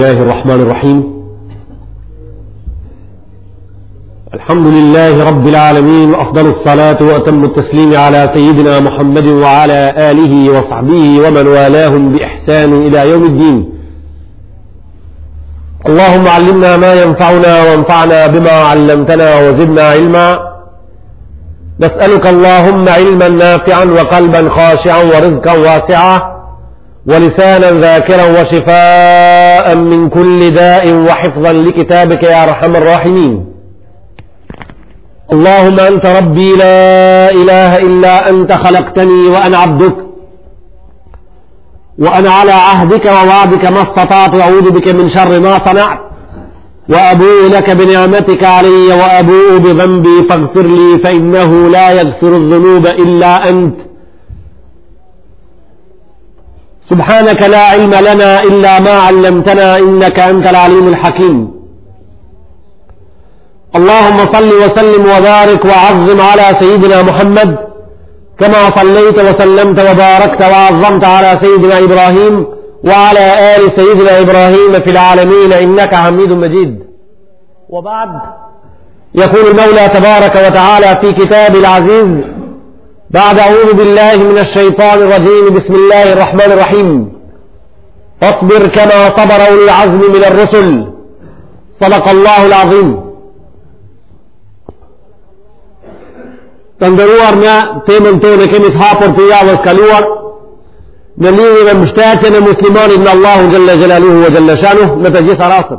الله الرحمن الرحيم الحمد لله رب العالمين أفضل الصلاة وأتم التسليم على سيدنا محمد وعلى آله وصحبه ومن والاهم بإحسان إلى يوم الدين اللهم علمنا ما ينفعنا وانفعنا بما علمتنا وزدنا علما نسألك اللهم علما نافعا وقلبا خاشعا ورزقا واسعا ولسانا ذاكرا وشفاء من كل داء وحفظا لكتابك يا أرحم الراحمين اللهم أنت ربي لا إله إلا أنت خلقتني وأنا عبدك وأنا على عهدك ووعدك ما استطعت أعوذ بك من شر ما صنعت وأبوء لك بنعمتك علي وأبوء بذنبي فاغفر لي فإنه لا يغفر الذنوب إلا أنت سبحانك لا علم لنا إلا ما علمتنا إنك أنت العليم الحكيم اللهم صل وسلم وبارك وعظم على سيدنا محمد كما صليت وسلمت وباركت وعظمت على سيدنا إبراهيم وعلى آل سيدنا إبراهيم في العالمين إنك حميد مجيد وبعد يقول المولى تبارك وتعالى في كتاب العزيز بعد أعوذ بالله من الشيطان الرجيم بسم الله الرحمن الرحيم اصبر كما صبر أولي العزم من الرسل صدق الله العظيم تندروار ما تيمن تون كم اتحاطر في يا وسكالوار نليه ومشتاتنا مسلمان ابن الله جل جلاله وجل شانه متجيس راسب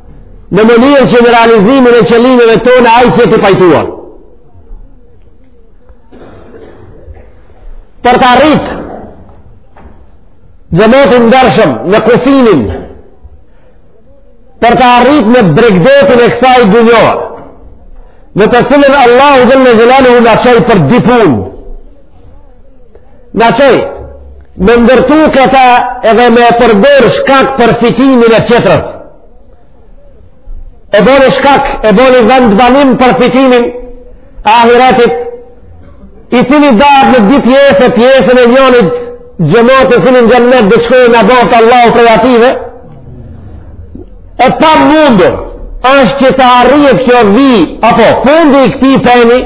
Në mënyrë që në realizimin e qëllimeve tona ai të jetë i pajtuar. Për të arritë, xhemat i ndershëm në kufinin, për të arritë në bregdetin e kësaj dynjaje, në të cilën Allahu xhele xhelaluhu na çoi për dy punë, Na çoi me ndërtu këtë edhe me e përdor shkak për fitimin e tjetrës. E boni shkak, e boni vendbanim për fitimin e ahiretit, i cili dahet në dy pjesë, pjesën e njonit, Xhemat i cili n'xhenet do shkojë, na boftë Allahu prej atyve, e pamundur është që të arrihet kjo vijë, apo fundi i këtij peni,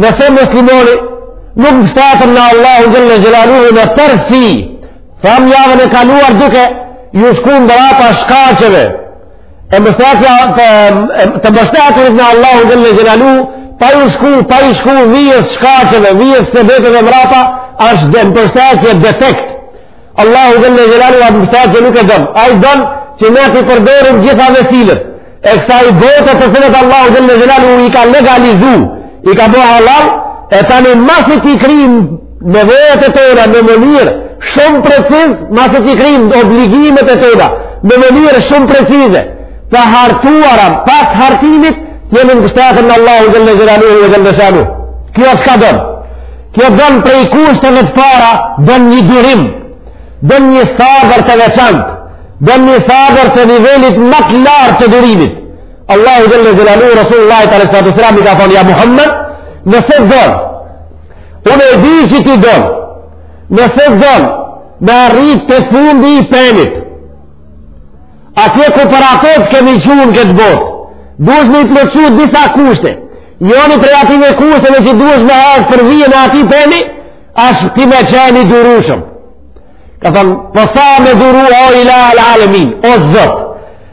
nëse muslimani nuk mshtetet në Allahun xhele xhelaluhu në tërsi, thamë javën e kaluar duke ju shku mbrapa shkaqeve, E mbështetja, të mbështeturit në Allahun xhele xhelaluhu, pa ju shku, pa ju shku vijës shkaqeve, vijës sebebeve mrapa, është mbështetje defekt. Allahu xhele xhelaluhu atë mbështetje nuk e don. Ai don që ne t'i përdorim gjitha vesilet e kësaj bote të cilat Allahu xhele xhelaluhu i ka legalizu, i ka bo hallall, e tani masi t'i kryjmë Nevojat e tona në mënyrë shumë precize, masi t'i kryjmë obligimet e tona në mënyrë shumë precize, të hartuara pas hartimit, jemi në mshtetjen në Allahun xhele xhelaluhu. Kjo çka don? Kjo don prej kushteve të para, don një durim, don një sabër të veçantë, don një sabër të nivelit më të lartë të durimit. Allahu xhele xhelaluhu, Resulullahit alejhi salatu selam i ka thonë, ja Muhammed, nëse don, Unë e di që ti don, nëse don me arrit te fundi i penit. Atje ku për ato të kemi çu në këtë botë, duhesh me i plotësu disa kushte. Njoni prej atyve kushteve që duhesh me ec për vijën e atij peni, asht ti me qenë i durushëm. Ka thënë, po sa me duru, o ilahel alemin, o Zot.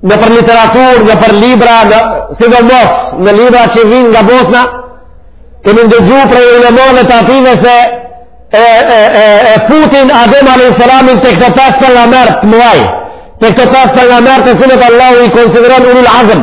nëpër literaturë, nëpër libra, sidomos në libra që vijnë nga Bosna, kemi ndëgju prej ulemave të atyve se e, e, e, e futin Adem A.S. te këta pejgamberë të mëdhaj, te këta pejgamberë të cilët Allahu i konsideron ulul azm.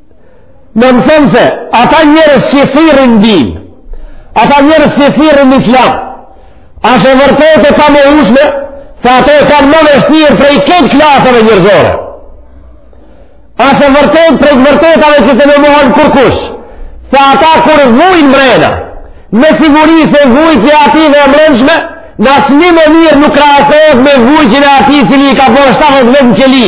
Domethënë se ata njerëz që thirrin në din, ata njerëz që thirrin në islam, asht e vërtetë e pamohushme, se ata e kanë më vështirë prej krejt klasave njerëzore. Asht e vërtetë prej vërtetave që s'e mohon kërkush, se ata kur vujnë mrena, me siguri se vujtja e atyve e mrendshme në asnjë mënyrë nuk krahasohet me vujtjen e atij i cili i ka bërë 70 vjet në qeli.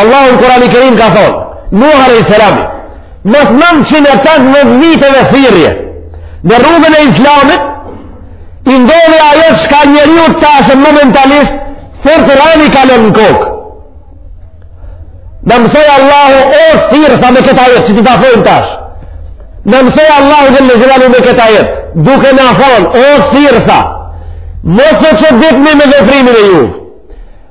Allahu në Kurani Kerim ka thonë, Nuhu alejhi selam, mas 950 viteve thirrje, në rrugën e Islamit, i ndodhi ajo çka njeriut tash momentalisht, thërë të rani ka lënë në kokë. Na mësoi Allahu o thirrësa me këtë ajet, që ti ta thojnë tash. Na mësoi Allahu xhele xhelaluhu me këtë ajet, duke na thonë, o thirrësa, mos u çuditni me dëfrimin e juve.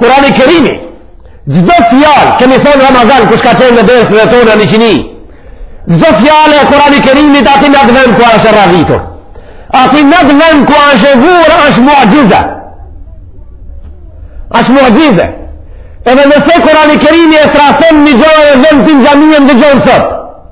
Kurani Kerimi, çdo fjalë, kemi thonë Ramazan, kush ka qenë në derset tona në një qini, çdo fjalë e Kurani Kerimit, aty në at vend ku asht radhitur. Aty në at vend ku asht vurë, asht muxhize. Asht muxhize. Edhe nëse Kurani Kerimi e trajton një gjojë e vend të një gjamiën dhe gjojë sot.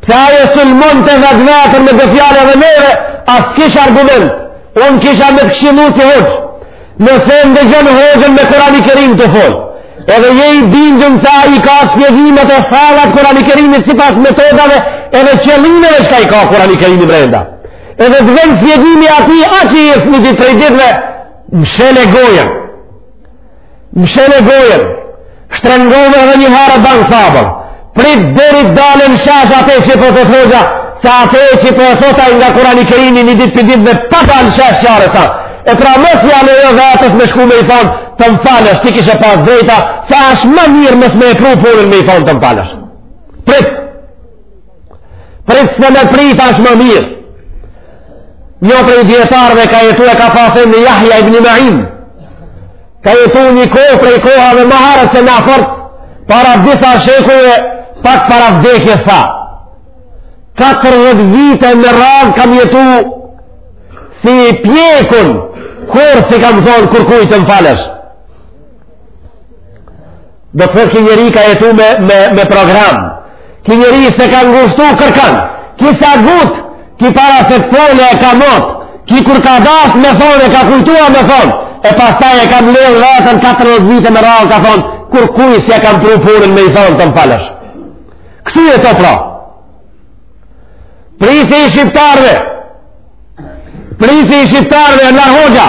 Pse ai e sulmon të vetë vetër me do fjalë edhe neve, e s'kish argument, unë kisha me të këshillu si hoxhë, nëse ndëgjon hoxhën me Kurani Kerim tu fol, edhe je i bindun se ai i ka shpjegimet e fjalët e Kurani Kerimit sipas metodave, edhe qëllimeve çka i ka Kurani Kerimi brenda. Edhe të vjen shpjegimi i atij, a që i e smutit të rejditve, mshele gojën. Mshele gojën, shtrëngoje edhe një herë ban sabër, prit deri të dalë në shesh atë që po të thot hoxha, se atë që po e thot ai nga Kurani Kerimi një ditë prej ditëve pa dalë në shesh çare s'ka. E pra mos janë e jo dhe atës me shku me i thonë, të më falësh, ti kishe pas drejt, se asht ma mirë mos me e pru punën me i thonë të më falësh. Prit! Prit se me prit asht ma mirë. Një prej dijetarëve ka jetu e ka pas emnin Jahja ibn Ma'in. Ka jetu një kohë prej kohave ma herët se na fort para disa shekujve pak para vdekjes tha. 40 vite me radhë kam jetu si i pjekun kurrë s'i kam thonë kurkujt të më falësh. Do të thotë ki njeri ka jetu me, me, me program. Ki njeri s'e ka ngushtu kërkan. Ki s'a ngut, ki para se të fole e ka mat. Ki kur ka dasht me thonë e ka kujtu a me thonë. E pastaj e ka mbledh veten 40 vite me radhë ka thonë. Kurkujt s'e kam pru punën me i thonë të më falësh. Kështu jeto pra. Prijësi i shqiptarve. Prijësi i shqiptarve Enver Hoxha.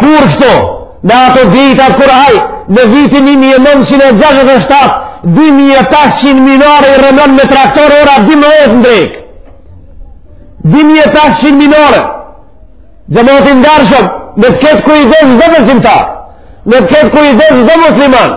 Kur kështu, në ato dita kur ai në vitin 1967 2500 minare i rrënon me traktor ora 12 në drekë 2500 minare xhemat i ndershëm le të ketë kujdes çdo besimtar le të ketë kujdes çdo musliman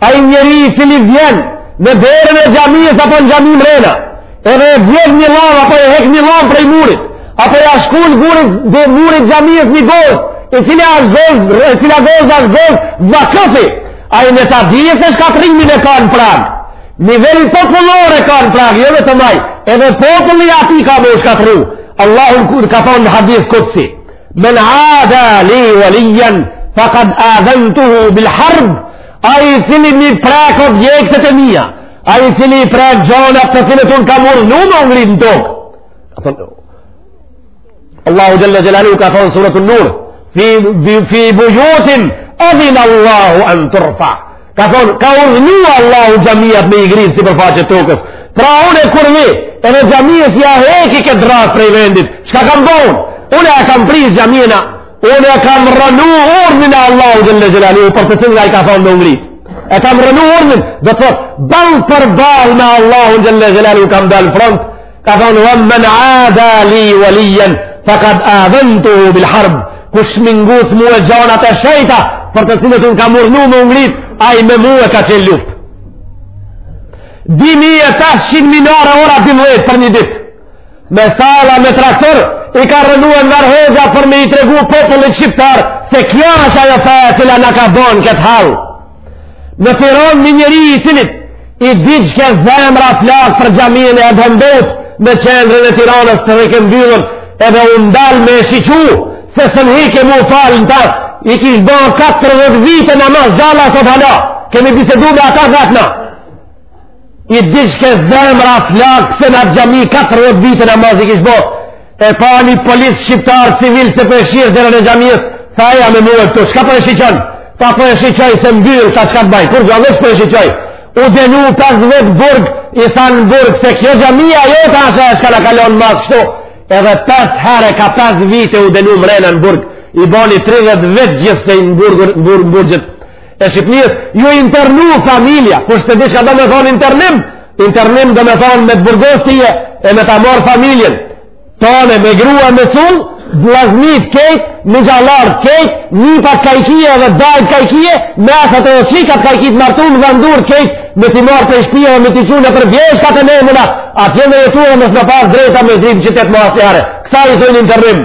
Ai njeri i cili vjen në derën e xhamisë apo në xhami mrena, edhe e vjedh një llamë apo e hek një llamë prej murit, apo ja shkul murit xhamisë një gozhdë, e cila gozhdë asht gozhdë vakëfi. Ai le ta dije se shkatrrimin e ka n'prag. Nivel popullor e ka n'prag, jo vetëm ai, edhe populli i tij ka m'u shkatrru. Allahu kur ka thonë hadith kudsi, "Men ada li waliyan faqad adantuhu bil harb." Ai i cili m'i prek objektet e mija, ai i cili i prek gjonat të cilat unë kam urdhnu me u ngrit në tokë. A thonë, Allahu Xhelle Xhelaluhu ka thonë suretun Nur, fi, fi, fi bujutin, edhinallahu en turfea. Ka thonë, ka urdhnu Allahu xhamiat me i ngrit sipërfaqes tokës. Pra unë kur vi, edhe xhamisë ja heki këtë drrasë prej vendit, çka kam bo? Unë e kam prish xhaminë, Unë e kam rrënu urdhnin e Allahut xhelle xhelaluhu, për të cilin ai ka thonë me u ngrit. E kam rrënu urdhnin, do të thotë, ballë për ballë me Allahun xhelle xhelaluhu kam dalë front, ka thonë, men ada li velijen, fekad adhentuhu bil harb, kush m'i nguc mu e gjonat e shejta, për të cilat unë kam urdhnu me u ngrit, ai me mu e ka çel luftë. 2500 minare ora për një ditë, Me sajla me traktor i ka rrënu Enver Hoxha për me i tregu popullit shqiptar se kjo është ajo feja e cila na ka bo këtë hall. Në Tironë një njeri i cilit i digjke zemra flakë për xhaminë Et'hem Beut në qendrën e Tironës që rrike mbyllun edhe u ndal me e shiqu se s'mujke m'u falë në ta i kish bërë 40 vite namaz gjallë sot hala kemi bisedu me ata vetë na i digjke zemra flakë se në atë xhami 40 vite namaz i kish bo e pa një polic shqiptar civil se po e kshir derën e xhamisë tha eja me mu këtu çka po e shiqon tha po e shiqoj se mbyllë tha çka të baj kurgjo veç po e shiqoj u dënu 5 vjet burg i thanë në burg se kjo xhamia jote asht ajo çka na ka lon mas kështu edhe 5 herë ka 5 vite u dënu mrena në burg i boni 30 vjet gjithsej në burgjet e Shqipnisë, iu internu familja, kush e di çka do me thonë internim, internim do me thonë me të burgos tije e me ta marrë familjen, tane me grua me cull, vllaznit kejt, mixhallarët kejt, nipat ka i kije dhe dajt ka i kije, me asat e çikat ka i ke t'martune, dhandurët kejt, me t'i marrë prej shpie dhe me t'i çu nëpër bjeshka të nemuna, atje me jetu e mos me pas drejta me zbrit në qytet ma asnjëherë. Kësaj i thujnë internim?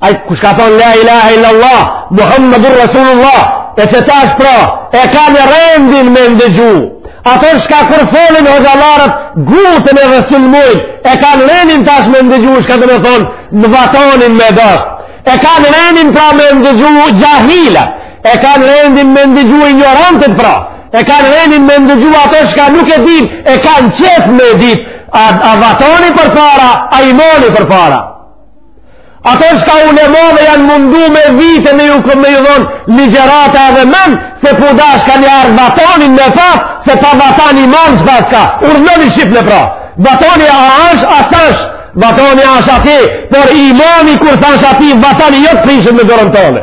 Ai kush ka thon la ilaha illa Allah, Muhammadur Rasulullah, e që tash pra, e kanë rendin me ndëgju. Ato shka kur folin hoxhallarët, nguten edhe sulmojn, e kanë rendin tash me ndëgju, shka domethonë, vatanin me e dasht. E kanë rendin pra me ndëgju xhahilat, e kanë rendin me ndëgju injorantët pra, e kanë rendin me ndëgju ato shka nuk e din, e kanë qejf me dit, a, a vatani përpara, a imani përpara. Ato shka ulema dhe janë mundu me vite me ju këmë ju dhonë ligjërata edhe men, se po dashka njëherë vatanin me pas, se pa vatan iman s'paska, urdhnoni Shqipnin pra. Vatani a asht, a s'asht, vatani asht ati, por imani kur s'asht ati, vatani jot prishet me dorën tonde.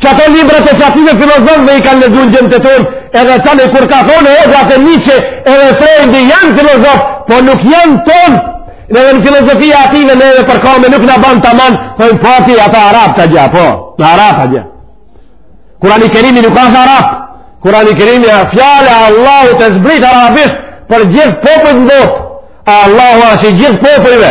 Qato librat e qative filozofëve i kanë lexu gjintë tonë, edhe qandej kur ka thonë e edhe Niçe edhe Frojdi janë filozofë, po nuk janë tonë, edhe filozofia ative neve për kome nuk na ban taman, po në pati ato arabë të gjë, po, në arabë të gjë. Kurani Kerimi nuk asht arab, Kurani Kerimi asht fjala e Allahut e zbritë arabisht për gjithë popujt në botë, Allahu asht i gjithë popujve,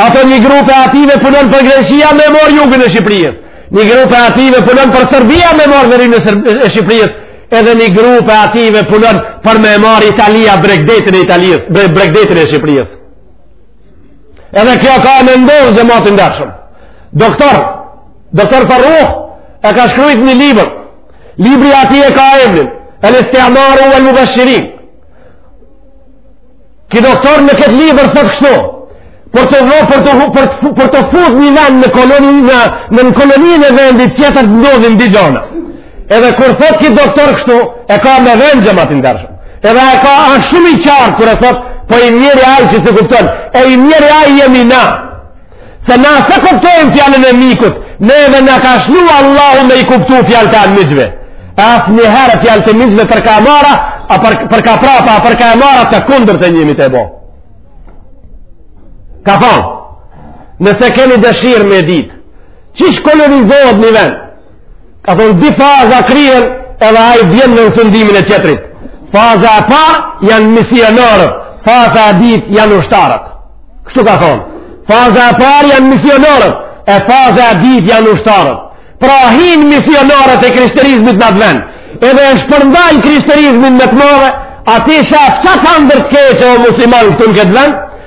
Ato një grupe ative punon për Greqia me mor jugun e Shqipërisë. Një grupe ative punon për Serbia me mor verin e Shqipërisë. Edhe një grupe ative punon për me mor Italia bregdetin e Italisë, bregdetin e Shqipërisë. Edhe kjo ka me ndodhë xhemat i ndershëm. Doktor, doktor Farruh, e ka shkrujt një libër. Libri i atij e ka emnin, el Istimaru vel Ki doktor në këtë libër thot kështu, për të vë, për të, për, për, për të fut një vend në koloni, në, në në kolonin e vendit tjetër të ndodhin di gjona. Edhe kur thot ki doktor kështu, e ka me vend xhemat i ndershëm. Edhe e ka asht shumë i qartë kur e thot, po i mjeri ai që s'e kupton, e i mjeri ai jemi na. Se na s'e kuptojmë fjalën e mikut, ne edhe na ka shlu Allahu me i kuptu fjalët e anmiqve. E asnjëherë fjalët e miqve për ka mara, a për, për ka prapa, a për ka mara të kundërtën jemi te bo. Ka thonë, nëse keni dëshirë me ditë, qish kolonizohet një vend, Ka thonë di faza kryhen edhe ai bjen nën sundimin e qetrit. Faza e parë janë misionarët, faza e dit janë ushtarët. Kështu ka thonë. Faza e parë janë misionarët, e faza e dit janë ushtarët. Pra hinë misionarët e krishterizmit n'at vend, edhe e shpërndajnë krishterizmin me të madhe, ati shafë që të ndërkeqë o musliman këtu në këtë vend,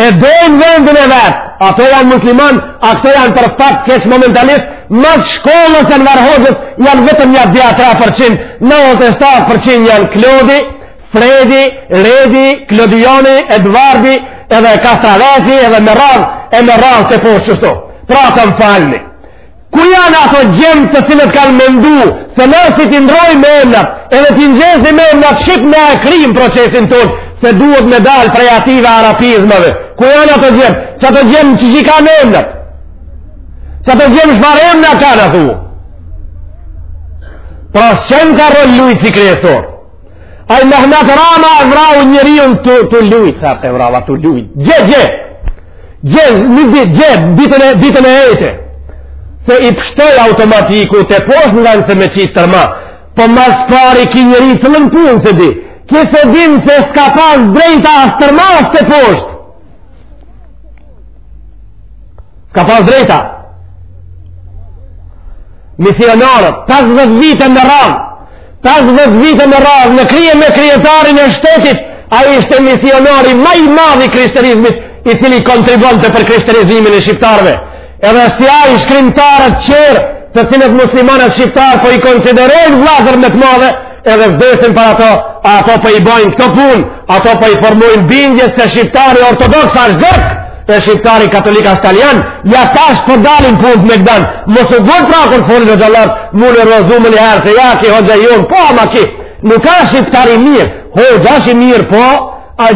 e dojnë vendin e vet, ato janë musliman, a këto janë për fat keq momentalisht, mas shkollës e në varhojës janë vetëm nja 2-3% 97% janë Klodi, Fredi, Redi, Klodioni, Edvardi, edhe Kastravesi, edhe merre, e merre te poshtë kështu. Pra të na falni. Ku janë ato djem të cilët kanë mendu se mbasi t'i ndrrojmë emnat, edhe t'i njesim emnat shqip na e kryem procesin tonë, se duhet me dalë prej atyne arabizmave. Ku janë ato djem? Qato djem qi i kanë emnat? Qato djem çfarë emna kanë athua? Pra s'qenka rol lujt si kryesor? Ai Mehmet Rama e vrau njeriun tu, tu lujt, tha e vrava tu lujt. Gje, gje, gje, një dit, gje, ditën e, ditën e ejte. Se i pshtoi automatiku teposhtë nga se me qitë terma. Po ma s'pari ky njeri qetë punë s'e di. Ky s'e din se s'ka pas të drejtë as terma as teposhtë. S'ka pas të drejtë. Misionarët, 50 vite me radhë, Pesëdhjetë vite me radhë në krye me kryetarin e shtetit, ai ishte misionari ma i madh i krishterizmit, i cili kontribuonte për krishterizimin e shqiptarëve. Edhe si ai shkrimtarët tjerë, të cilët muslimanët shqiptarë po i konsiderojnë vllazër me të madhe, edhe vdesin për ato, ato po i bajnë këto punë, ato po i formojnë bindjet se shqiptari ortodoks asht gërk. E shqiptari katolik asht talian, ja tash po, po dalin punët mejdan, mos u bon pra kur folin hoxhallart, mundë rrëzohen njëherë, se ja ky hoxha jonë, po ama ky, nuk asht shqiptar i mirë, hoxha asht i mirë, po,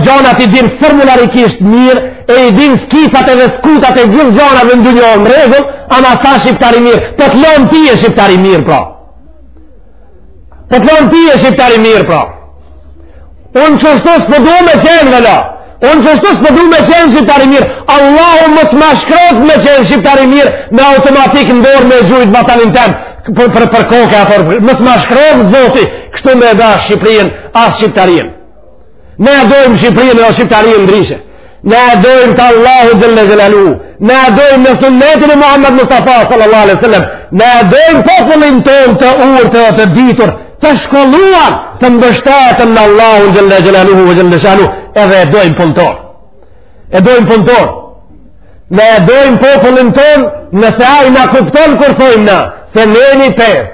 gjonat i din formularikisht mirë, e i din skifat edhe skutat e gjithë gjonave në dynjo në rregull, ama s'a shqiptar i mirë, po të lonë ti je shqiptar i mirë, pra. Po të lanë ti je shqiptar i mirë pra. Unë qashtu s'po du me qenë vëlla. Unë qashtu s'po du me qenë shqiptar i mirë. Allahu mos ma shkroftë me qenë shqiptar i mirë me automatik në dorë me gjujt vatanin tem. Për, për, për koke atë orë. Mos ma shkroftë zoti kështu me e dashtë Shqiprien as shqiptarien. Na e dojmë Shqipërinë dhe shqiptarinë ndryshe. Na e dojmë te Allahu xhele xhelaluhu. Na e dojmë në sunnetin e Muhammed Mustafa sallallahu alaihi wa sallam. Na e dojmë popullin tonë të urtë edhe të ditur, të shkolluar, të mbështetun në Allahu xhele xhelaluhu ve xhele shanuhu. Edhe e dojmë punëtor. E dojmë punëtor. Na e dojmë popullin tonë nëse ai na kupton kur thojmë na, se neni pesë.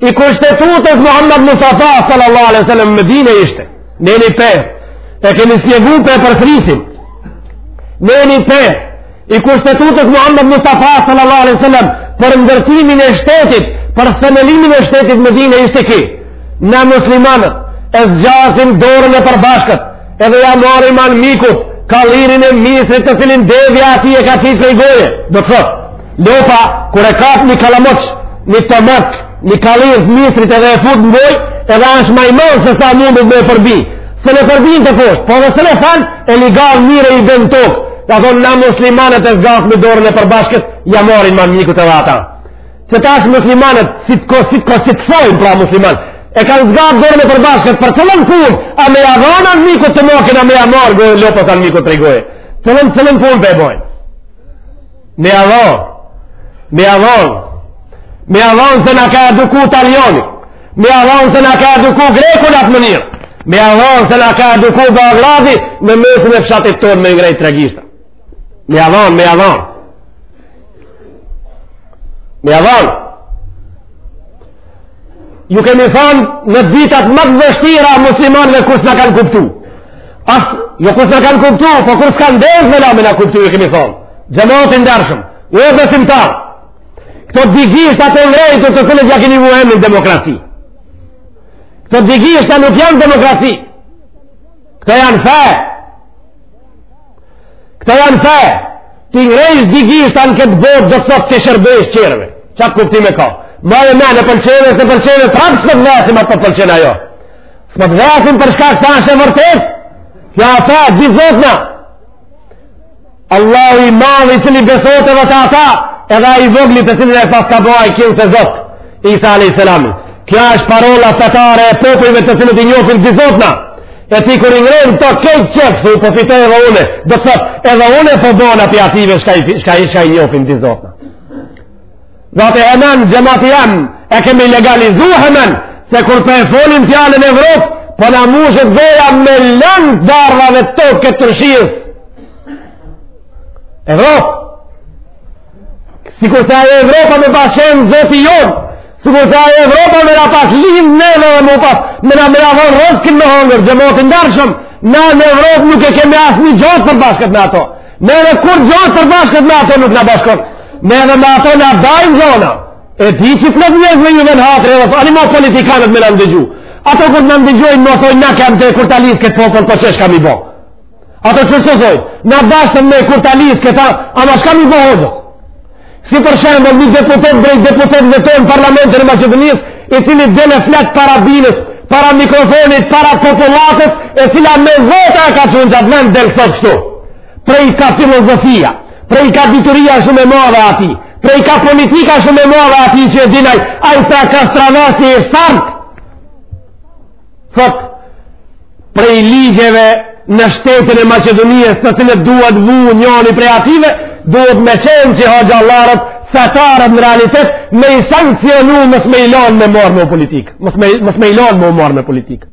i kushtetutës Muhammed Mustafa sallallahu alaihi wasallam në Medinë ishte neni pesë e kemi spjegu po e përsërisim neni pesë i kushtetutës Muhammed Mustafa sallallahu alaihi wasallam për ndërtimin e shtetit për themelimin e shtetit në Medinë ishte ky na muslimanët e zgjasin dorën e përbashkët edhe ja marrim anmikut kallirin e misrit të cilin devja atij e ka qitë prej goje do të thotë Lopa, kur e kapë një kalamoq, një tramak, një kallirë të misrit edhe e fut në goj, edhe ashtë ma i madh se sa mundet me e përbi. S'e përbin teposhtë, po dhe se në fanë, e një garë mire i bjen n'tokë. Ka thonë, na muslimanët e zgasim dorën e përbashkët, ja marrim anmikut edhe ata. Se ta është muslimanët, si të kosë, si të kosë, si të fojnë pra musliman, e kanë zgatë dorën e përbashkët, për cilën punë, a me ja dhonë anmikut mokin, a me ja morë, gojë, lopës anmikut prej gojë. Cilën, cilën punë, Me avon, me avon, me avon se na ka eduku talioni, me avon se na ka eduku greku në atë mënyrë, me avon se na ka eduku Beogradi në mesin e fshatit tonë me ngrejt tre gishta. Me avon, me avon. Me avon. ju kemi thonë në ditat më të vështira muslimanëve kur s'na kanë kuptu. As, jo kur s'na kanë kuptu, po kur s'kanë desh me lamin na kuptu, ju kemi thonë. Xhemat i ndershëm, ju o besimtarë. Këto dy gishta të ngrejtur të cilët ja keni vu emrin demokraci. Këto dy gishta nuk janë demokraci. Këta janë fe. Këta janë fe. Ti ngrejsh dy gishta në këtë botë do të thotë t'i shërbejsh tjerëve. Qat kuptim e ka. Ma e me në pëlqeve, s'e pëlqeve, prapë s'të vesim a të pëlqen a jo. S'të vesim për shkak se është e vërtet. Kjo fe, dy zotna. Allahu i madhë i cili besohet edhe te ata edhe i vogli të cilin e paska bo ai kinse zot Isa a.s. Kjo është parola fetare e popujve të cilët i njofin dy zotna e ti kur i ngren këto ke qef thu po fitoj edhe une do të thotë edhe une po bona pi ative shka i njofin dy zotna Zati hemen, xhemati jem, e kemi legalizu hemen, se kur po e folim fjalën Evropë, po na mushet goja me lang dardha dhe të tokë këtë turshisë. Evropë, sikurse ajo Evropa me pas qenë zoti jonë, sikurse ajo Evropa me na pas lind neve dhe me pas, me na me na dhonë rriskin me hongër, xhemat i ndershëm, na në Evropë nuk e kemi asnjë gjo të përbashkët me ato. Neve kurgjo e përbashkët me ato nuk na bashkon. Ne edhe me ato na dajnë gjona. E ti që të në me ju vjen hatri edhe, ani ma politikanët me na ndëgju. Ato kur na ndëgjojnë na thojnë na kem t'e kurtalisë këtë popull po qe shka me i bo. Ato që së thojnë, na bashkët me kurtalisë këta, ama shka me i bo hoxhës. Si për shembull, një deputet prej deputetëve tonë në parlamentin e Maqedonisë, i cili del e flet para binës, para mikrofonit, para popullatës, e cila me vota e ka çu n'atë vend del sot këtu. Prej ka filozofia, prej ka dituria shumë e madhe e tij, prej ka politika shumë e madhe e tij që e din ai, ai pra ka stranasi e sartë, thot prej ligjeve në shtetin e Maqedonisë të cilët duhet vu njoni prej atyre duhet me qenë që hoxhallarët fetarët në realitet me i sankcionu mos me i lonë me u marrë me politikë mos me, mos me i lonë me u marrë me politikë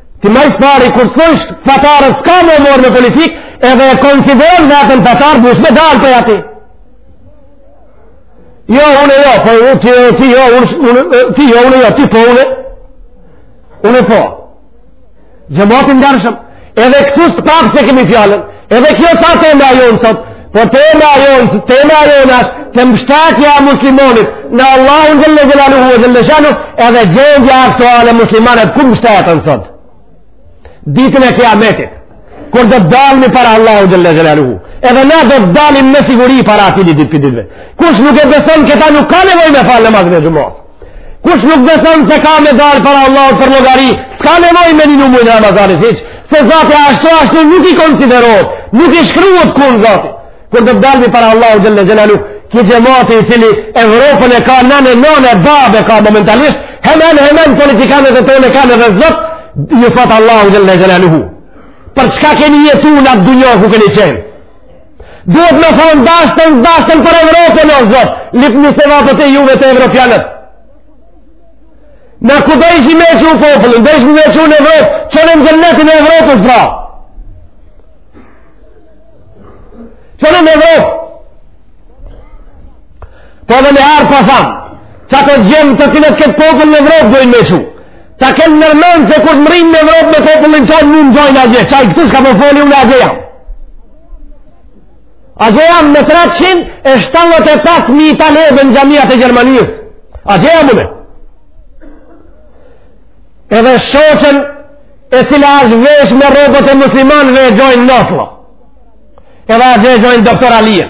Ti ma s'pari kur thush fetarët s'ka me u marrë me politikë, edhe e konsideron veten fetar duhesh me dal prej aty. Jo, unë jo, po unë ti jo, ti jo, unë ti jo, unë jo, ti po unë. Unë po. Xhemat i ndershëm. Edhe këtu aspak s'e kemi fjalën. Edhe kjo s'asht tema jonë sot, Po tema jonë, tema jonë është të mështetja e muslimanit në Allahun xhele xhelaluhu xhele shanuhu edhe gjendja aktuale muslimanët ku mështeten sot ditën e kijametit kur do dalmi para Allahut xhele xhelaluhu edhe na do dalim me siguri para Atij një ditë prej ditëve kush nuk e beson këta nuk ka nevojë me falë namazin e xhumasë Kush nuk beson se ka me dalë para Allahut për llogari, s'ka nevojë me ninu mujn e Ramazanit, hiç, se zati ashtu ashtu nuk i konsiderohet, nuk i shkruhet kun zati. Kur të dalmi para Allahut xhele xhelaluhu, ky xhemati i cili Evropën e ka nanë, nanë e babë ka momentalisht, hemen, hemen, politikanët e tonë e kanë edhe zot, ju vet Allahu xhele xhelaluhu. Për çka keni jetu në atë dunja ku keni qenë? Duhet me thonë dashtën, dashtën për Evropën, o zot, lypni sevapet e juve te Evropianët. Na ku dojshi me çu popullin, dojshi me çu në Evropë, çoni në xhenetin e Evropës, pra. Çoni në Evropë. Po edhe një herë po tham, që ato djem të cilët këtë popull në Evropë dojnë me çu. Ta kenë nërmen se kur mrrijnë në Evropë me popullin tonë mu më gjojnë atje, që ai këtu çka po foli unë atje jam. Atje jam me 375.000 talebe në xhamiat e Gjermanisë. A gje jam me? Edhe shoqen e cila është vesh me rrobat e muslimanve e gjojnë në Oslo. Edhe atje e gjojnë doktor Alien.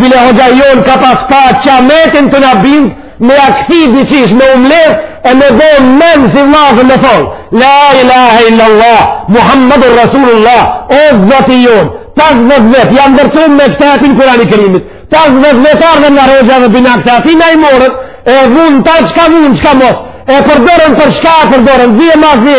Bile hoxha jonë ka pas pa kijametin të na bind me akti një qysh me u mledh e me do men si vllazën me thonë La ilaha illallah Muhammadur Rasulullah O Zoti jonë Pesëdhet vjet janë ndërtu me këtë ajetin Kurani Kerimit Pesëdhet vjet ardh e nga hoxha dhe bina këtë ajetin ai morën e vunë ta çka vunë çka mos e përdorën për çka e përdorën zi e ma zi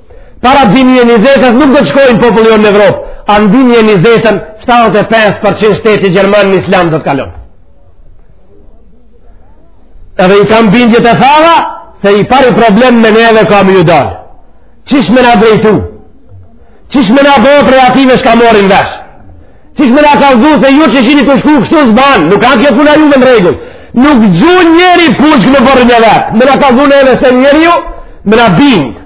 Para dy mijë e njëzetës nuk do të shkojnë popull në Evropë. A në dy mijë e njëzetën, 75% shteti gjerman në Islam do të kalonë. Edhe i kam bindjet e thava, se i pari problem me neve ka m'ju dalë. Qysh me na drejtu? Qysh me na bërë prej atyve çka morin vesh? Qysh me na kallzu se ju që shini të shku kështu s'ban? Nuk ka kjo puna ju me në rregull. Nuk gju njeri pushkë në bërë një vetë. Me na kallzu neve se njeri ju, me na bind.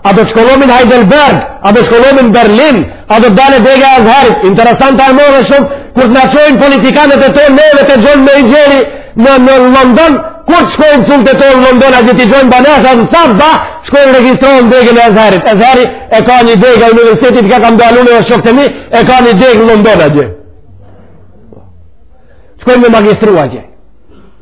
A do shkollohen në Heidelberg, a do shkollohen në Berlin, a do dalë dega e Azharit. Interesant e amore shumë, kur të na çojnë politikanët e tonë, neve të gjojnë me i gjeri në, në London, kur të shkojnë çunat tonë në London, atje i gjejnë banesa në sabah, shkojnë regjistrojnë në degën e Azharit. Azhari e ka një degë e universitetit, ka kam dalë unë e shokët e mi, e ka një degë në London a gjithë. Shkojnë me magjistru atje.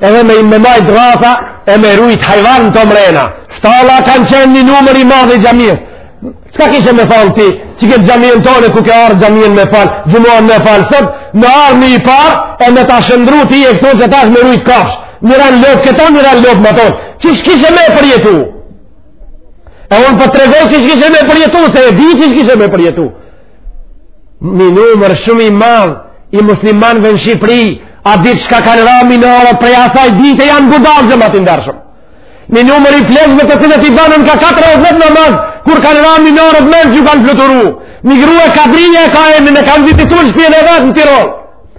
edhe me i majt drata e me rujt hajvan në to mrena stalla kanë qenë një numër i madh i xhamive çka kishe me thanë ti që këtë xhaminë tonë ku ke ardh xhaminë me falë xhuman me falë sot nesër një i parë e me ta shëndrru ty e këto që tash me rujt kafshë njëra në lopë këta njëra në lopë më tonë ti ç'kishe me përjetu e unë po tregoj ti ç'kishe me përjetu se e di ti ç'kishe me përjetu një numër shumë i madh i muslimanëve në Shqipëri a di çka kanë ra minaret prej asaj dite janë budallë xhemat i ndershëm një numër i pleqve të cilët i banën ka 40 vet namaz kur kanë ra minaret mençt u kanë fluturu një grue Kadrija e ka emnin e kam vizitu shpien e vet në Tiron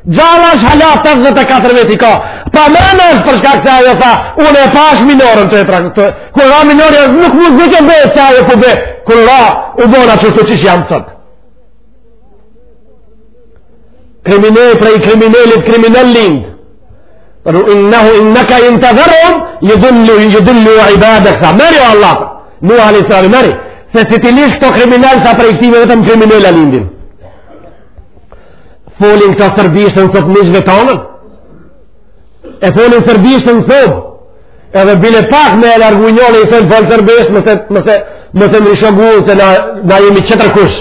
Gjallë është hala 84 vet i ka. Pa men është për shkak se ajo tha, unë e pashë minaren te ra. Kur ra minarja, nuk m'u zu besë se ajo po bie. Kur ra, u bona që të qysh jam sot. Kriminel, prej kriminelit, kriminel lind. Për u innahu, innaka in tedherhum, judil-lu, judil-lu ibadeke, tha. Merri o Allah, mu ali sërë, merri. Se si t'i lish këta kriminel, se prej këtyve vetëm kriminela lindin. Folin këta serbishten sot mishve tonën? E folin serbishten sot? Edhe bile pak me e largu njoni thotë fol serbisht, mëse, mëse, mëse më rishogun se na, na jemi qetërkush.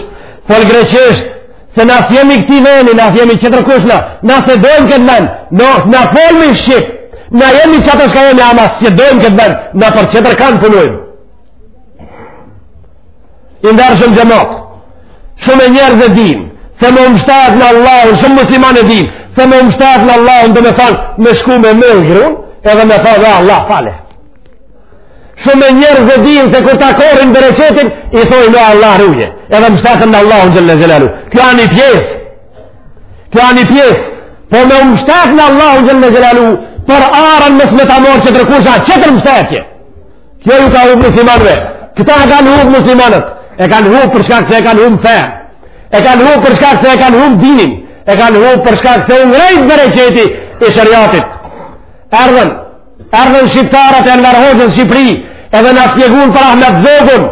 Fol greqisht, se na s'jemi këtij veni, na jemi qetërkush na, na s'e dojmë këtë ven, no, na folmi shqip, na jemi qata çka jemi, ama s'e dojmë këtë ven, na për qetër kan punojmë. i ndershëm xhemat shumë njerëz e dinë se me u mshtet në Allah shumë musliman e dinë se me u mshtet në Allahun domethanë me shku me mjell grunin edhe me thanë Allah fale shumë njerëz e dinë se kur ta korrin bereqetin i thojnë Allah ruje edhe mshteten në Allahun xhel-le xhelaluhu kjo a ni pjesë kjo a ni pjesë po me u mshtet në Allahun xhel-le xhelaluhu për arën mos me ta marrë tjetërkush a tjetër Kjo ju ka hup muslimanëve. Këta e kanë hup muslimanët. E kanë hup për shkak se e kanë hup fenë. E kanë hup për shkak se e kanë hup dinin. E kanë hup për shkak se u ngrit bereqeti i sheriatit. Erdhen, erdhen shqiptarët e Enver Hoxhës në Shqipëri, edhe na shpjeguan për Ahmet Zogun.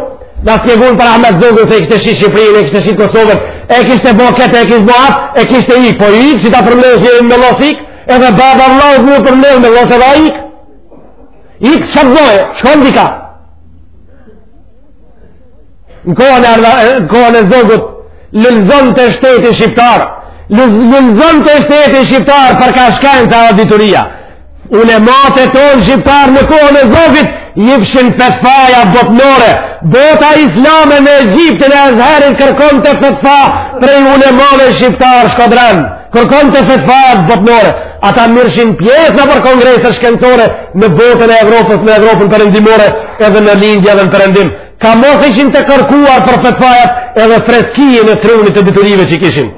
Na shpjeguan për Ahmet Zogun se kishte shit Shqipërinë, kishte shit Kosovën, e kishte bo këtë, e kishte bo atë, e kishte ik, po ik si ta përmendësh një me losik, edhe baba vëllau nuk përmend me losë ai. Ikë qatë dojë, shkon dika. Në kohën e, në kohën e zogut, lulzonte shteti shqiptar, lulzonte shteti shqiptar për ka shkenca e dituria. Ulematë tonë shqiptarë në kohën e zogut, jipshin fetfaja botnore, bota islame në Egyptin e Ezherin kërkonte fetfa prej ulemave shqiptarë shkodranë. Kërkonte fetfajat botnore, ata merrshin pjesë nëpër kongrese shkencore në botën e Evropës, në Evropën perëndimore, edhe në Lindje edhe në perëndim. Kahmos ishin të kërkuar për fetfajat edhe freskinë e trunit të diturive që i kishin.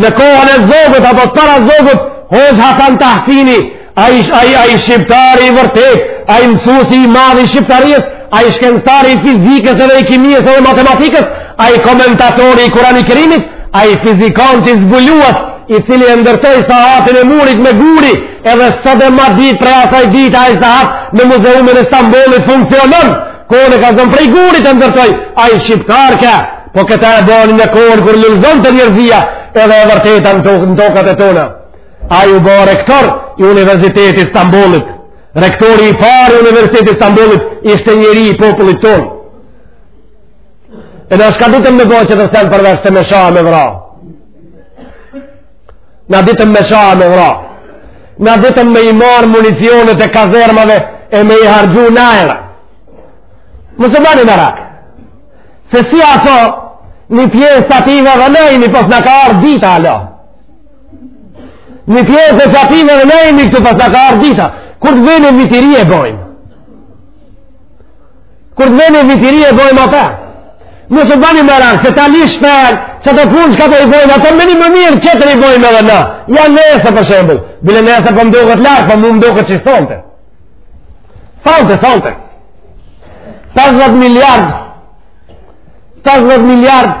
Në kohën e zogut, apo para zogut, hoxhë Hasan Tahsini, Ai ai ai shqiptari i vërtet, ai mësuesi i madh i shqiptarisë, ai shkencëtari i fizikës edhe i kimisë edhe matematikës, ai komentatori i Kur'ani Kerimit, ai fizikanti zbulues i cili e ndërtoi sahatin e murit me guri, edhe sot e ma ditë prej asaj dite ai sahat në muzeumin e Stambollit funksionon. Kohën e ka zonë prej gurit e ndërtoi, ai shqiptar ke, po këta e bonin në kohën kur lulzonte njerëzia edhe e vërteta në tokat e tona. Ai u bo rektor i Universitetit të Stambollit. Rektori i parë i Universitetit të Stambollit ishte njeri i popullit tonë. E na çka ditëm me bo tjetër sen përveç se me sha e me vra. Na ditëm me sha e me vra. Na ditëm me i marrë municionet e kazermave e me i harxhu në erë. Mos u bani merak. Se si aso një pjesë të atyne edhe neve, po s'na ka ardh dita alo. Një pjesë e qatyve dhe lejmi këtu pas na ka ardhë dita. Kur të vjen Viti i Ri e bojmë? Kur të vjen Viti i Ri e bojmë ata? Mos u bani merak, se ta li shperë, qato punë çka ata i bojnë, ato me një më mirë që t'i bojmë edhe na. Ja nëse për shembul, bile nëse po më duket lartë, po më duket që sonte. Sonte, sonte. 50 miliard, 50 miliard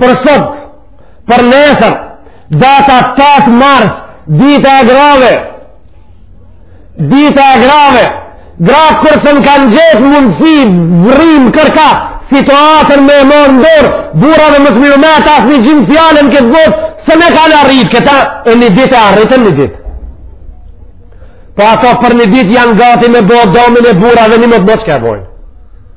Për sot, për nesër, data 8 mars, dita e grave, dita e grave, gratë kur s'e kanë gjet mundësi, vrim, kërka, situatën me marrë në dorë, burrave mos me ju metë asnjë gjysmë fjale në këtë botë, se me kanë arritë këta, e një ditë e arritën një ditë. Po ato për një ditë janë gati me bo domin e burrave një mot, çka bojnë.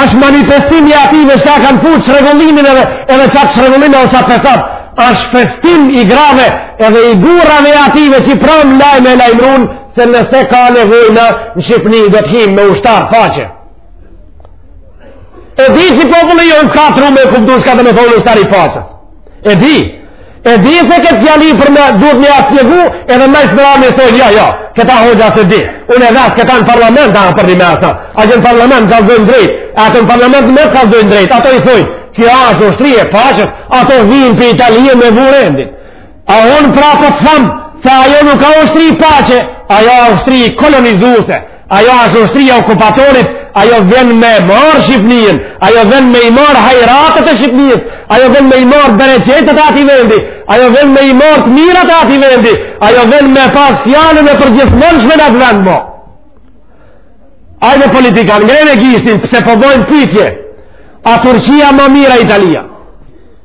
është manifestim i atyve çka kanë fut çrregullimin edhe, edhe qat çrregullimin edhe qato festat është festim i grave edhe i burrave atyve që pram lajme e lajmrun se nëse ka nevojë në Shqipni do të him me ushtarë paqe e di që populli jonë s'ka tru me kuptu çka do me thonë ushtar i paqes E di, e di se këtë fjali po më duhet me shpjegu, edhe ma së mrami thojnë, jo, jo, këta hoxha s'e di, unë e dhasë këta në parlament, a për një me asa, a që në parlament kallzojnë drejt, ato në parlament na kallzojnë drejt, ato i thojnë, kjo është ushtri e paqes, ato vinë prej Italie me vu rendin, a unë prapë tham, se ajo nuk ka ushtri paqe, ajo ushtri kolonizuse, Ajo është ushtria e okupatorit, ajo vjen me marrë Shqipninë, ajo vjen me i marrë hajratet e Shqipnisë, ajo vjen me i marrë bereqetet e atij vendi, ajo vjen me i marrë të mirat e atij vendi, ajo vjen me pas fjalën e përgjithmonshme në atë vend, mo. Ajde politikanë, ngrejnë gishtin, pse po bojnë pytje, a Turqia ma mirë a Italia?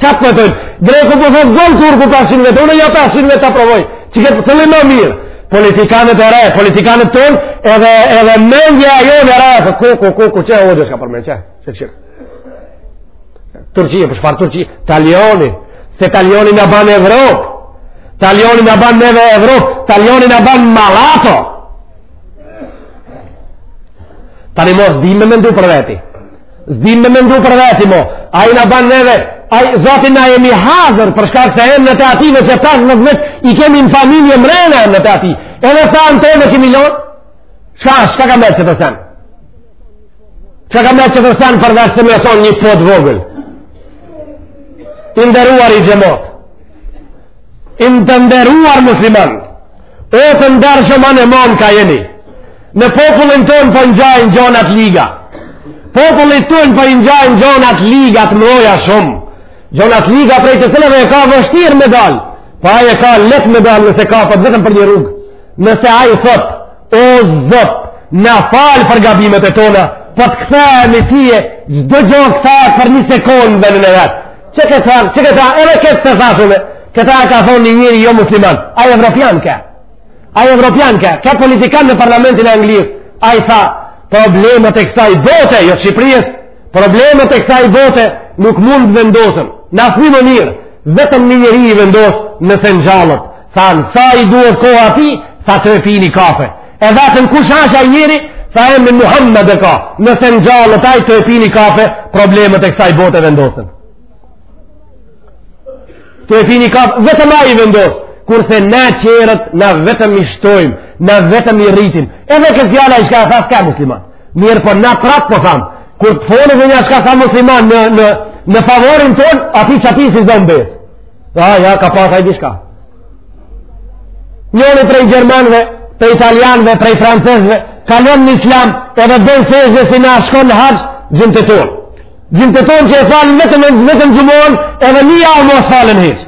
Qa të pëtojnë? Greku po thotë gol turku 500 vjet, unë ja 500 vjet e provoj. Që këtë të lëmë mirë. Politikanët e re, politikanët tonë, edhe, edhe mendja e jonë e re, se ku, ku, ku, ku, që e odës ka përmërë, që, që, që. Turqie, për çfarë Turqie, talioni, se talioni na ban Evropë, talioni na ban neve Evropë, talioni na ban Malato. Tani mos dimë me mendu për veti. S'dimë me mendu për veti mo, ai na ban neve, ai zotni, na jemi hazër, për shkak se emnat e atij dhe që pas në zmet, i kemi në familje mrena emnat e atij. E në sa në të e në kemi lonë, çka, çka ka met tjetër sen? Çka ka met tjetër sen përveç se me thonë një potë vogël? I nderuari xhemat, i nderuar musliman, O të ndershëm anë e manë ka jeni, në popullin tonë po ngjajnë gjona të liga. Popullin tonë po i ngjajnë gjona të liga të mdhoja shumë. Gjona të liga prej të cilave e ka vështirë me dalë. Po ai e ka lehtë me dalë nëse kapet vetëm për një rrugë. Nëse ai thotë, o Zot, na fal për gabimet tona, po të kthehemi ty, çdo gjo kthehet për një sekondë në venin e vet. Qe këta, qe këta, edhe këtë s'e thashë unë, këta e ka thonë një njeri jo musliman, ai evropian ke, ai evropian ke, ke politikan në parlamentin e Anglisë, ai tha, problemet e kësaj bote, jo Shqipërisë, problemet e kësaj bote nuk mund të vendosen në asnji mënyrë, vetëm një njeri i vendos nëse ngjallet, thanë, sa i duhet kohë atij, sa të e pi një kafe, E pyetën kush është ai njeri, tha emrin Muhammed e ka. Nëse ngjallet ai, të e pi një kafe, problemet e kësaj bote vendosen. Të e pi një kafe, vetëm ai i vendos. Kurse na tjerët, na vetëm i shtojmë, na vetëm i rritim. Edhe kjo fjala, ai çka tha s'ke musliman. Mirëpo na prapë po thamë. Kur të folë edhe një çka s'a musliman në, në, në favorin tonë, atij, qatij s'i zojmë besë. Ja, ja, ka pas ai diçka. Njëri prej gjermanëve, prej italianëve, prej francezëve, kalon në islam edhe bën sejë si na shkon në haxh. Gjintë tonë, gjintë tonë që e falin vetëm xhumanë edhe një javë mos falen hiç.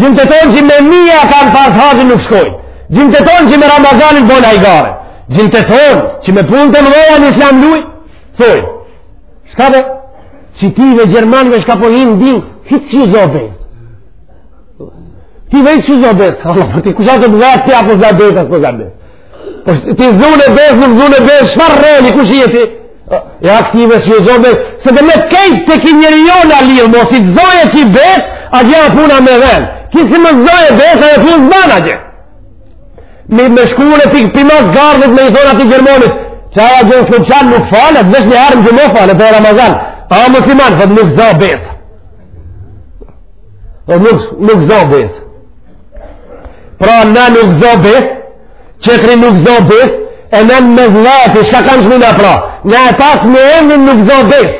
Gjintë tonë që me mija kanë pas, në haxh nuk shkojnë. Gjintë tonë që me Ramazanin bojnë hajgare. Gjintë tonë që me punë të mëdha në islam lujnë, thojnë. Çka bre, që ti dhe gjermanëve çka po hinë din, hiç s'zo besë. Ti vetë që s'zo besë, Allah, po ti kusha të bëzat, ti a po za besë a s'po za besë. Po ti zune besë, nuk zune besë, çfarë roli, kush je ti? E aktive s'i zo besë, se edhe me kejtë të ki njeri jonë a lirë, mos i zoje ti besë, a gja puna me dhenë. Kësi me zonë besë, ai punë s'ban asgjë. Me, me shku e pikë mas gardhit me i thonë atij gjermanit, që aja gjënë çka nuk falet, veç një armë që më falet e Ramazan, a musliman, thotë nuk zë besë. Dhe nuk, nuk zë besë. Pra na nuk zë besë, tjetri nuk zë besë, e ne me zlatë, çka kanë shmina pra, na e pas me emrin nuk zë besë.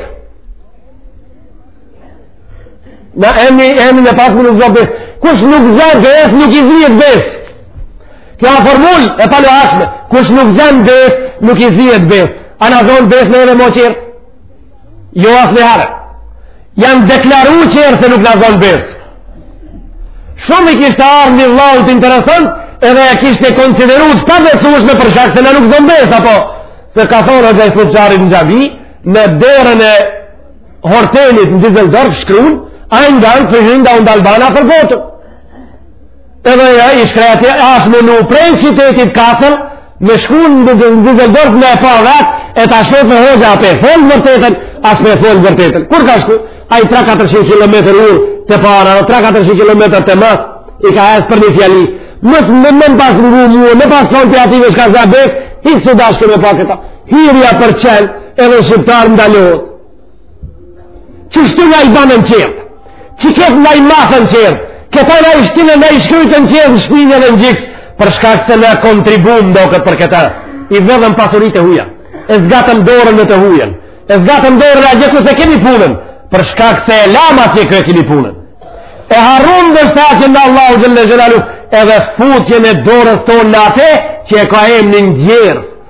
Na emni, emni na pas nuk zë besë. Kush nuk zë besë, nuk i zë besë. Kjo a formullë e palo ashme. Kush nuk zë besë, nuk i zë besë. A në zonë besë ne edhe moqirë? Jo as në harë. Janë deklaru qartë se nuk na zonë besë. Shumë i kishte ardhë një vlaut interesant, edhe ai kishte e konsideru të pabesueshme për shkak se ne nuk zonë besë, apo se ka thonë edhe i flutëgjarit në gjabi, në derën e Hortelit në Dizeldorf shkruun, a e nga në fëgjën nga unë dalbana për botën. Edhe e i shkreti, e asë me në prej qytetit Kasel, me shku në Dizeldorf me e pa vetë, e ta shëtë në hoxha a po e folë vërtetën, a s'e folë vërtetën. Kur ka shku? Ai 3-400 km rrugë te para, 3-400 km te mas, i ka ecë për një fjali. Mos me më pasë ngu mua, në pasë sonë të ative shka zë Hyrja për qen edhe shqiptar ndalohet. Qështu na i banë në qërë? Qikëtë na i mafë në qërë? Këta na i shtinë na i shkrytë në qërë në shpinë dhe në gjikës për shkak se na kontribu në do këtë për këta. I vodhëm pasuritë e huja. E zgatëm dorën në të hujën. E zgatëm dorën e gjithë se kemi punën. Për shkak se e lamë që kërë kemi punën. E harrum dhe shtakën nga Allahu xhel-le xhelaluhu edhe futjen e dorës tonë në atë që e ka e më në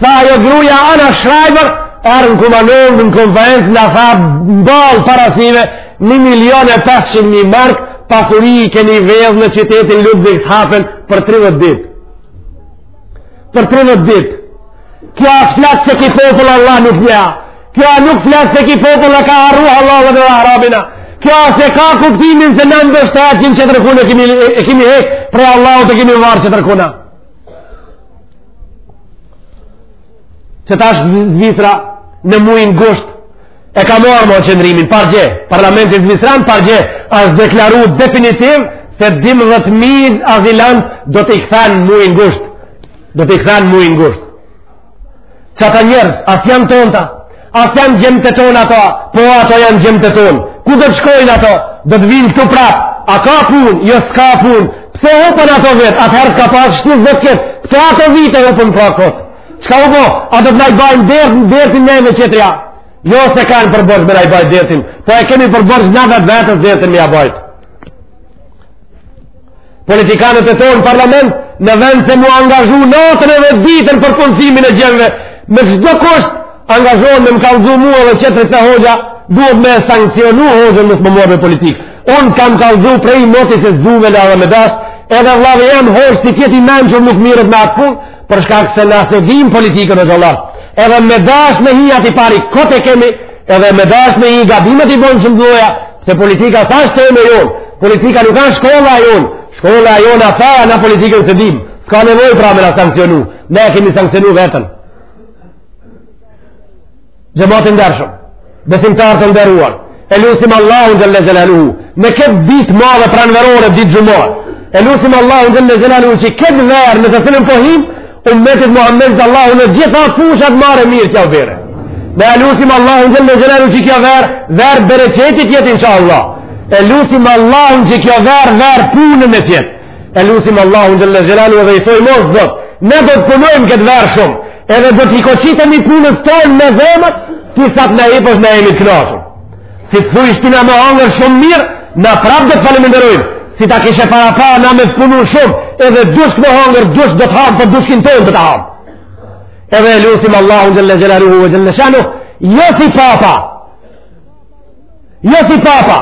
Tha ajo gruja Ana Schreiber, arë në Kumanovë në konferencë na tha mbani parasysh 1.500.000 marka pasuri i keni vjedhë në qytetin Ludwigshafen për 30 dit. Për 30 dit. Kjo a s'flet se ky popull Allahun nuk e njeh. Kjo a nuk flet se ky popull ka harru Allahun dhe dhe Arabina. Kjo a s'e ka kuptimin se në ndështë e atë qetërkun e kemi hekë, prej Allahut e kemi varë qetërkun. qe tash Zvicra në mujin gusht e ka marrë ma qëndrimin pardje, parlamenti zviceran pardje është deklaru definitiv se dymbëdhetë mijë azilantë do t'i kthejnë mujin gusht do t'i kthejnë mujin gusht Çka ata njerëz, a s'janë tonët, a s'janë gjemtë tonë ata, po ato janë gjemtë tonë. Ku do të shkojnë ato, do të vinë këtu prapë, a ka punë, jo s'ka punë, pse hupën ato vjet, atëherë s'ka pasë shtu do t'ketë, pse ato vite hupën për kot. Çka u bo, a do të na e bajnë dertin, dertin neve qetri, jo s'e kanë për borxh me na e bajtë dertin, po e kemi për borxh na vetë vetes dertin Politikanët tonë në parlament në vend se mu angazhu natën edhe ditën për punësimin e gjemve, me çdo kusht angazhohen me më kallëzu mua dhe qetrit hoxha, duhet me sanksionu hoxhën mos me u marrë me politikë. Unë kam kallëzu prej moti se s'du vallahi edhe me dashtë, edhe vallahi jam hoxhë si tjeti menë që nuk merret me atë punë, për shkak se ne s'e dimë politikën e gjallë. Edhe me dashtë me hi aty pari, kot e kemi, edhe me dashtë me hi gabimet i bonë që më Se politika s'është temë e jonë, politika nuk është shkolla e jonë, shkolla e jonë a feja, ne politikën s'e dimë, s'ka nevojë pra me na sanksionu, ne e kemi sanksionu veten. Xhemat i ndershëm, besimtarë të nderuar, e lusim Allahun xhel-le xhelaluhu, në këtë ditë të madhe pranverore, ditë xhumaje, e lusim Allahun xhel-le xhelaluhu, që këtë verë në të cilën po hymë, Umetit Muhamedit Allahu në gjitha fushat marë e mirë kjo verë. Dhe e lusim Allahun xhele xhelaluhu që kjo verë, verë bereqeti t'jetë insha Allah. E lusim Allahun që kjo verë, verë pune t'jetë. E lusim Allahun xhele xhelaluhu edhe i thojmë o Zot, ne do të punojmë këtë verë shumë, edhe do t'i koqitemi punës tonë me zemër, ti sa të na jepsh na jemi t'knaqur. Si të thujsh ti na me hangër shumë mirë, na prap do të faleminderojmë. Si ta kishe parapa, na me të punu shumë, edhe dushk me hangër, dushk do të hamë, po dushkin tonë do ta hamë. Edhe e lusim Allahun xhele xhelaluhu ve xhele shanuhu, jo si papa, jo si papa,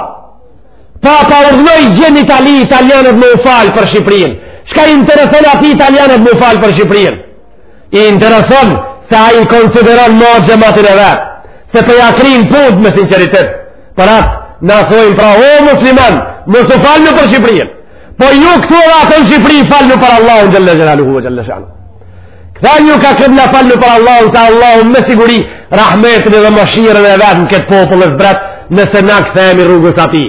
papa urdhënoi që n'Itali italianët me u falë për Shqiprinë, çka i intereson atij italianët me u falë për Shqiprinë, I intereson se ai i konsideron ma xhematin e vet, se po ja kryn punët me sinqeritet. Për atë, na thojmë pra, o muslimanë, mos u falnu për Shqipërinë. Po ju këtu edhe ata në Shqipëri falnu për Allahun xhele xhelaluhu ve xhele shanuhu. Kthenu kah kem na, falnu për Allahun, se Allahu me siguri rahmetin edhe mëshirën e vet në këtë popull e zbret, nëse na kthehemi rrugës atij.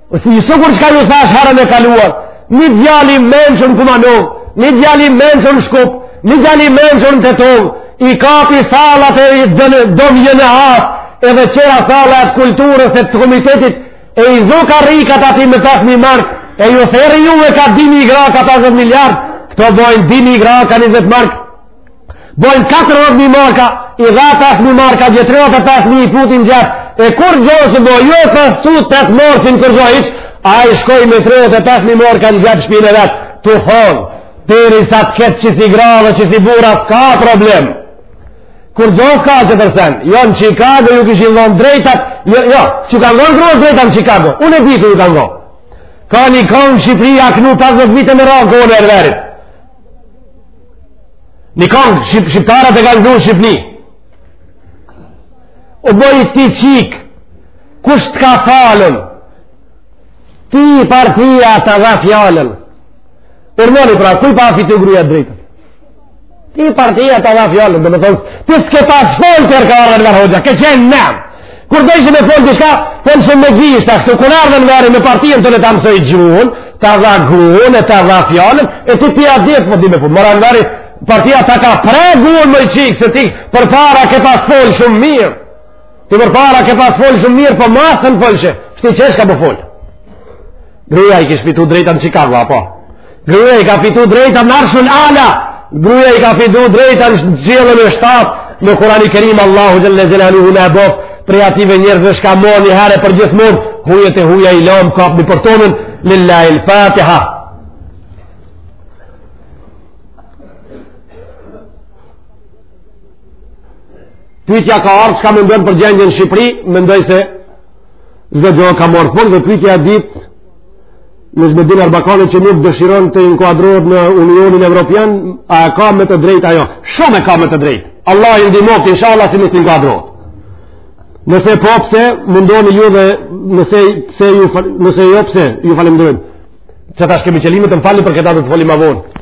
Sikur çka ju thash herën e kaluar, një djalë i mençur në Kumanovë, një djalë i mençur në Shkup, një djalë i mençur në Tetovë, i kapi sallat e Dom JNA-së, edhe qera sallat e kulturës e të komitetit, e i zu karrikat aty me 5.000 markë, e ju thirri ju e ka 2.000 gra ka 50 miliard, këto bojnë 2.000 gra ka 20 markë, Bojnë 40.000 marka, i dha 5.000 marka, 35.000 i futi n'xhep, e kurgjo s'boni, jo të stu të të morë si në kurgjo hiç, ai shkoi me 35.000 marka në xhep n'shpi t'vet, të thonë, përderisa të ketë qesi gra dhe qesi burra, s'ka problem. Kurgjo s'ka qe ky sen, jo në Chicago ju kishin dhonë drejtat, jo, jo, që kanë dhonë gruas drejtat në Chicago, unë e di ku ju kanë dhonë. Ka një kongë n'Shqipëri e knu 50 vite me radhë, Një kongë, shqip, shqiptarët e kanë knu n'Shqipni. O moj ti çikë, kush ta ka falë, ty partia ta dha fjalën. Urdhnoni pra, ku e ka fitu gruja drejtën? Ty partia ta dha fjalën, domethonë, ti s'ke pas folë deri ka ardh Enver Hoxha, ke qenë neme. Kur dojshe me folë diçka, folshe me gishta kështu, kur erdh Enveri me partinë tonë ta mësoi gjuhën, ta dha gjuhën, e ta dha fjalën, e ti pi atë dite po di me folë, mor Enveri, partia ta ka pre gjuhën moj çikë, se ti përpara ke pas folë shumë mirë, ti përpara ke pas folë shumë mirë, po masën folshe, kshtu çka po folë. Gruja i kish fitu drejta në Chicago, apo? Gruja i ka fitu drejta në Arshi Ala, gruja i ka fitu drejta në qiellin e shtatë, në Kurani Kerim Allahu xhele xhelaluhu na boftë prej atyne njerëzve çka mor një herë përgjithmonë, hujet e huja i lanë, kapën për tonën, lillahi el fatiha. Pytja ka ardhë, çka mendon për gjendjen në Shqipëri, mendoj se Çdo gjo ka marrë fund dhe pytja e dytë Nexhmedin Erbakani që nuk dëshiron të inkuadrohet në Unionin Evropian, a e ka me të drejtë ajo? Shumë e ka me të drejtë. Allahu i ndihmoftë, insha Allah, si mos të inkuadrohet. Nëse po pse, mendoni ju dhe nëse, pse ju, nëse jo pse, ju faleminderit. Që tash kemi qëllimin të më falni për këta do të folim ma vonë.